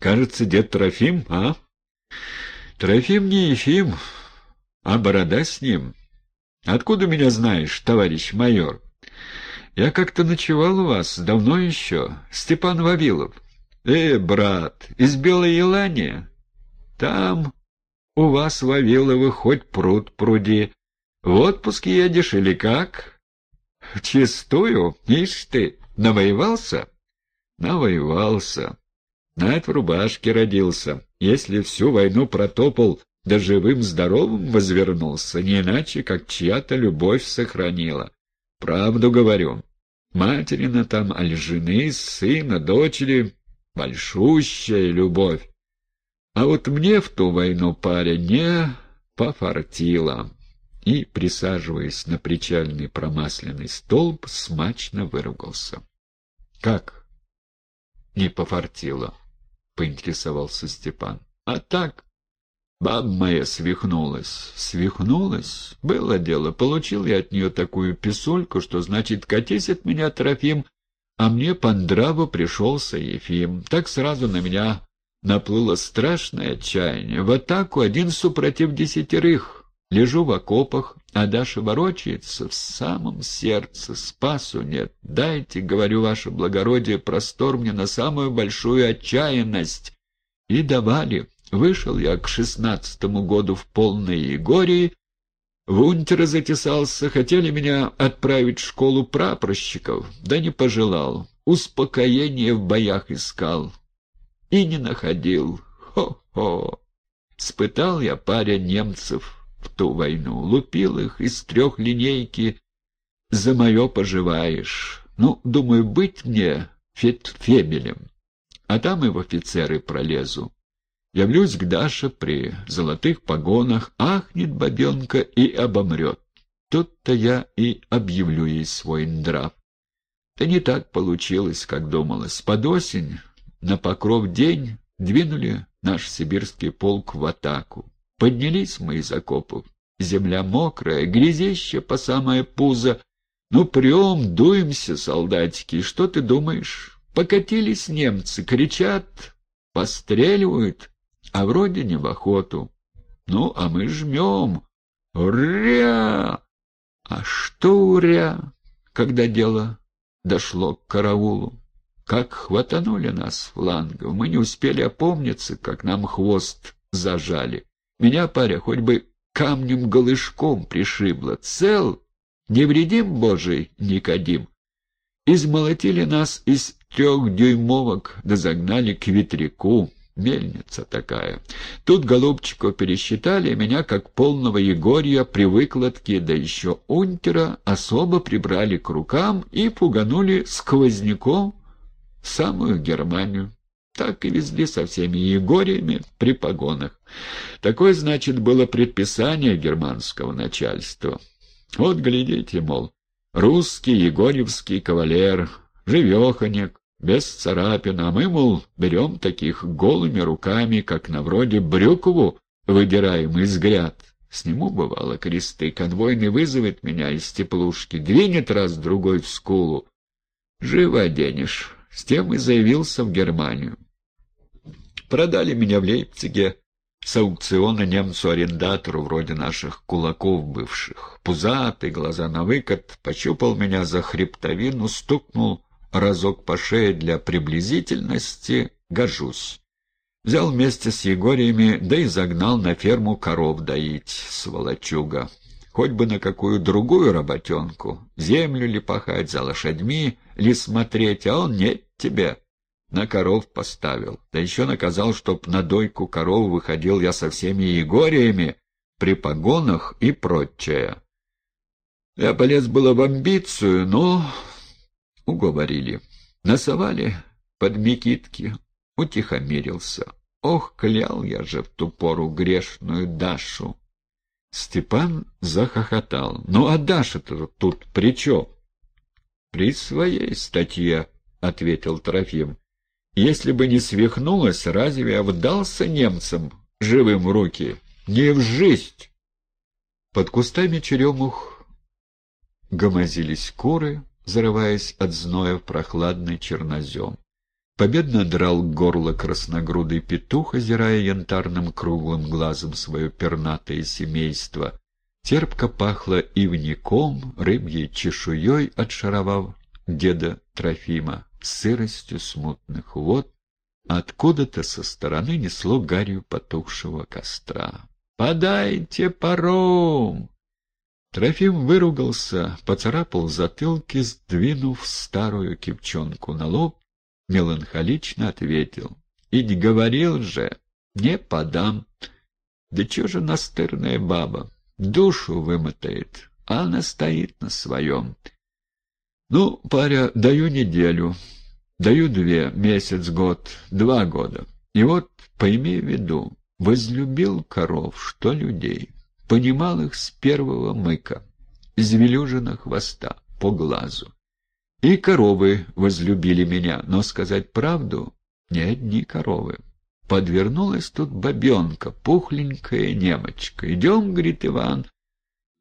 Кажется, дед Трофим, а? Трофим не Ефим, а борода с ним. Откуда меня знаешь, товарищ майор? Я как-то ночевал у вас, давно еще, Степан Вавилов. Э, брат, из Белой Елани? Там у вас, Вавиловы, хоть пруд пруди. В отпуске едешь или как? Чистую? Ишь ты, навоевался? Навоевался. На в рубашке родился. Если всю войну протопал, да живым-здоровым возвернулся, не иначе, как чья-то любовь сохранила. Правду говорю. Материна там, аль жены, сына, дочери — большущая любовь. А вот мне в ту войну, паря, не пофартило. И, присаживаясь на причальный промасленный столб, смачно выругался. — Как? — Не пофартило, — поинтересовался Степан. — А так... Баба моя свихнулась. Свихнулась? Было дело. Получил я от нее такую писульку, что, значит, катись от меня, Трофим, а мне по нраву пришелся Ефим. Так сразу на меня наплыло страшное отчаяние. В атаку один супротив десятерых. Лежу в окопах, а Даша ворочается в самом сердце. Спасу нет. Дайте, говорю, ваше благородие, простор мне на самую большую отчаянность. И давали. Вышел я к шестнадцатому году в полной Егории, в затесался, хотели меня отправить в школу прапорщиков, да не пожелал, успокоение в боях искал. И не находил. Хо-хо! Спытал я паря немцев в ту войну, лупил их из трех линейки. За мое поживаешь. Ну, думаю, быть мне фетфебелем, а там и в офицеры пролезу. Явлюсь к Даше при золотых погонах, ахнет бабенка и обомрет. Тут-то я и объявлю ей свой нрав. Да не так получилось, как думалось. Под осень, на покров день, двинули наш сибирский полк в атаку. Поднялись мы из окопов. Земля мокрая, грязище по самое пузо. Ну, прям, дуемся, солдатики, что ты думаешь? Покатились немцы, кричат, постреливают а вроде не в охоту. Ну, а мы жмем. Уря! А что уря, когда дело дошло к караулу? Как хватанули нас флангов, мы не успели опомниться, как нам хвост зажали. Меня, паря, хоть бы камнем-голышком пришибло. Цел, невредим, божий, Никодим. Измолотили нас из трех дюймовок, да загнали к ветряку. Мельница такая. Тут голубчиков пересчитали, меня, как полного Егория, при выкладке, да еще унтера, особо прибрали к рукам и пуганули сквозняком самую Германию. Так и везли со всеми Егориями при погонах. Такое, значит, было предписание германского начальства. Вот, глядите, мол, русский егорьевский кавалер, живеханек, без царапин, а мы, мол, берем таких голыми руками, как на вроде Брюкову, выдираем из гряд. Сниму, бывало, кресты, конвойный вызовет меня из теплушки, двинет раз-другой в скулу. Живо оденешь. С тем и заявился в Германию. Продали меня в Лейпциге с аукциона немцу-арендатору, вроде наших кулаков бывших. Пузатый, глаза на выкат, пощупал меня за хребтовину, стукнул разок по шее для приблизительности, гожусь. Взял вместе с Егориями, да и загнал на ферму коров доить, сволочуга. Хоть бы на какую другую работенку, землю ли пахать, за лошадьми ли смотреть, а он нет тебе. На коров поставил, да еще наказал, чтоб на дойку коров выходил я со всеми Егориями, при погонах и прочее. Я полез было в амбицию, но Уговорили. Насовали под Микитки. Утихомирился. Ох, клял я же в ту пору грешную Дашу. Степан захохотал. Ну, а Даша-то тут при чем? При своей статье, — ответил Трофим. Если бы не свихнулась, разве я вдался немцам живым в руки? Не в жизнь! Под кустами черемух гомозились куры, зарываясь от зноя в прохладный чернозем. Победно драл горло красногрудый петух, озирая янтарным круглым глазом свое пернатое семейство. Терпко пахло ивником, рыбьей чешуей, отшаровав деда Трофима, сыростью смутных вод, откуда-то со стороны несло гарью потухшего костра. «Подайте паром!» Трофим выругался, поцарапал затылки, сдвинув старую кипчонку на лоб, меланхолично ответил. «Ведь говорил же, не подам. Да чё же настырная баба? Душу вымотает, а она стоит на своем. Ну, паря, даю неделю, даю две, месяц, год, два года. И вот, пойми в виду, возлюбил коров, что людей, понимал их с первого мыка, извелюжина хвоста, по глазу. И коровы возлюбили меня, но сказать правду не одни коровы. Подвернулась тут бабенка, пухленькая немочка. «Идем, — говорит Иван, —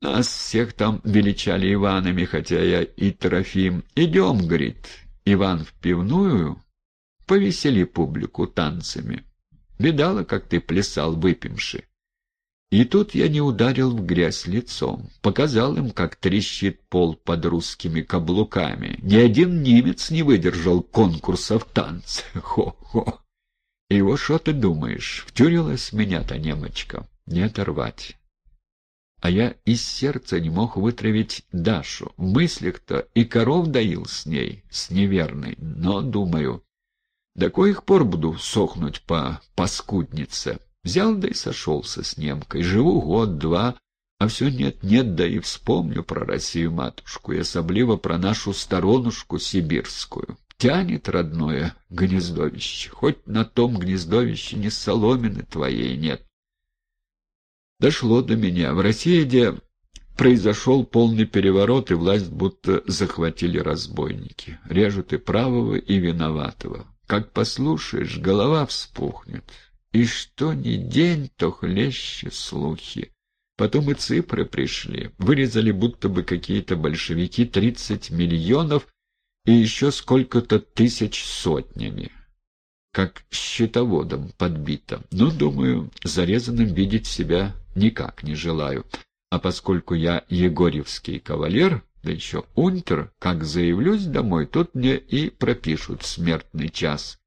нас всех там величали Иванами, хотя я и Трофим. Идем, — говорит, — Иван в пивную, повесели публику танцами. Видала, как ты плясал, выпивши? И тут я не ударил в грязь лицом, показал им, как трещит пол под русскими каблуками. Ни один немец не выдержал конкурса в танце. Хо-хо! И вот что ты думаешь, втюрилась меня-то немочка, не оторвать. А я из сердца не мог вытравить Дашу. В мыслях-то и коров доил с ней, с неверной, но, думаю, до коих пор буду сохнуть по паскуднице. Взял да и сошелся с немкой. Живу год-два, а все нет-нет, да и вспомню про Россию-матушку, и особливо про нашу сторонушку сибирскую. Тянет родное гнездовище, хоть на том гнездовище ни соломины твоей нет. Дошло до меня. В России, где произошел полный переворот, и власть будто захватили разбойники. Режут и правого, и виноватого. Как послушаешь, голова вспухнет. И что ни день, то хлеще слухи. Потом и цифры пришли. Вырезали будто бы какие-то большевики тридцать миллионов и еще сколько-то тысяч сотнями. Как счетоводом подбито. Но, думаю, зарезанным видеть себя никак не желаю. А поскольку я егорьевский кавалер, да еще унтер, как заявлюсь домой, тут мне и пропишут смертный час.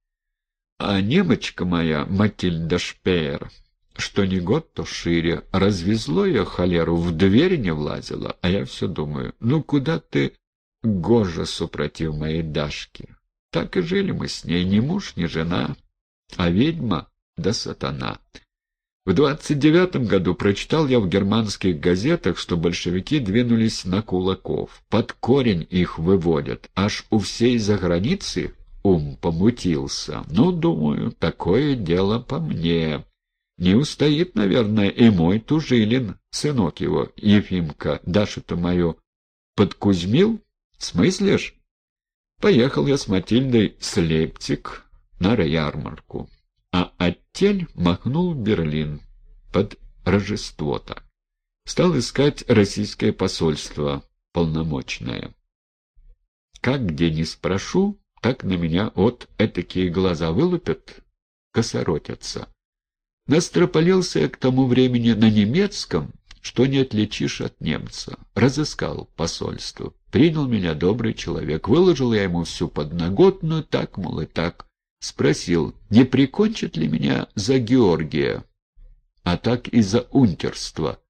А немочка моя, Матильда Шпеер, что не год, то шире, развезло ее холеру, в дверь не влазила, а я все думаю, ну куда ты, гожа, супротив моей Дашки? Так и жили мы с ней, ни муж, ни жена, а ведьма да сатана. В двадцать девятом году прочитал я в германских газетах, что большевики двинулись на кулаков. Под корень их выводят. Аж у всей заграницы ум помутился. Ну, думаю, такое дело по мне. Не устоит, наверное, и мой Тужилин, сынок его, Ефимка, Дашу-то мою, подкузмил? Смыслишь? Поехал я с Матильдой с Лейпциг на ярмарку а оттель махнул Берлин под Рождество-то. Стал искать российское посольство полномочное. Как где не спрошу, так на меня вот этакие глаза вылупят, косоротятся. Настропалился я к тому времени на немецком, что не отличишь от немца. Разыскал посольство. Принял меня добрый человек. Выложил я ему всю подноготную, так, мол, и так. Спросил, не прикончат ли меня за Георгия, а так и за унтерство.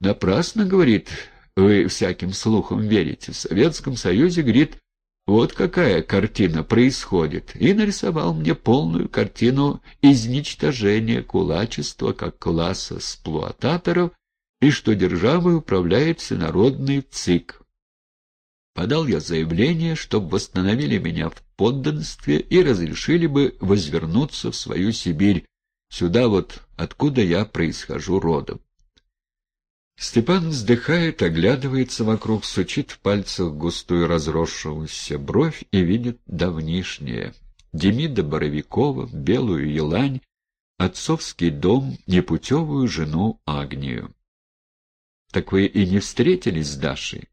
Напрасно, говорит, вы всяким слухам верите. В Советском Союзе, говорит, вот какая картина происходит. И нарисовал мне полную картину изничтожения кулачества как класса эксплуататоров и что державой управляет всенародный ЦИК. Подал я заявление, чтобы восстановили меня в подданстве и разрешили бы возвернуться в свою Сибирь, сюда вот, откуда я происхожу родом. Степан вздыхает, оглядывается вокруг, сучит в пальцах густую разросшуюся бровь и видит давнишнее. Демида Боровикова, белую елань, отцовский дом, непутевую жену Агнию. — Так вы и не встретились с Дашей?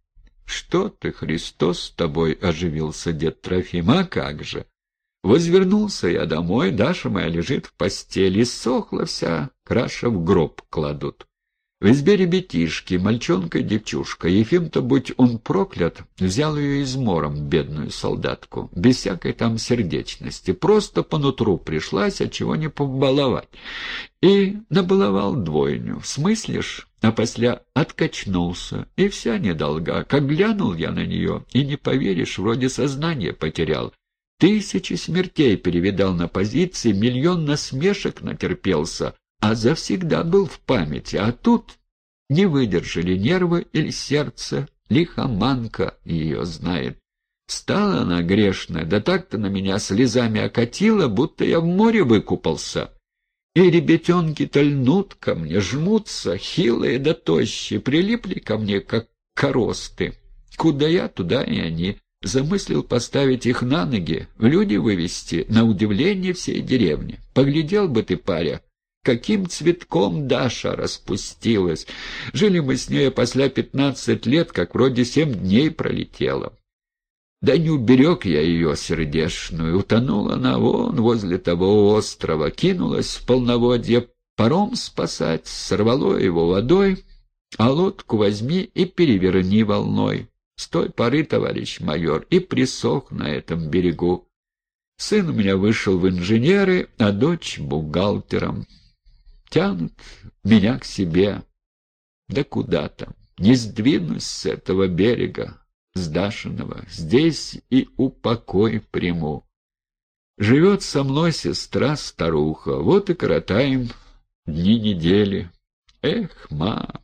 «Что ты, Христос, с тобой оживился дед Трофим, а как же? Возвернулся я домой, Даша моя лежит в постели, сохла вся, краша в гроб кладут. В избе ребятишки, мальчонка и девчушка. Ефим-то, будь он проклят, взял ее измором, бедную солдатку, без всякой там сердечности. Просто по нутру пришлась, а чего не побаловать. И набаловал двойню. Смыслишь? А после откачнулся, и вся недолга. Как глянул я на нее, и не поверишь, вроде сознание потерял. Тысячи смертей перевидал на позиции, миллион насмешек натерпелся, а завсегда был в памяти, а тут не выдержали нервы или сердце, лихоманка ее знает. Стала она грешная, да так-то на меня слезами окатила, будто я в море выкупался. И ребятенки-то льнут ко мне, жмутся, хилые да тощие, прилипли ко мне, как коросты. Куда я, туда и они. Замыслил поставить их на ноги, в люди вывести, на удивление всей деревни. Поглядел бы ты, паря, каким цветком Даша распустилась. Жили мы с ней после пятнадцать лет, как вроде семь дней пролетело. Да не уберег я ее сердешную, утонула она вон возле того острова, кинулась в полноводье паром спасать, сорвало его водой, а лодку возьми и переверни волной. С той поры, товарищ майор, и присох на этом берегу. Сын у меня вышел в инженеры, а дочь — бухгалтером тянут меня к себе. Да куда там? Не сдвинусь с этого берега, с Дашиного. Здесь и упокой приму. Живет со мной сестра-старуха, вот и коротаем дни недели. Эх, ма,